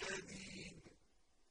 Jared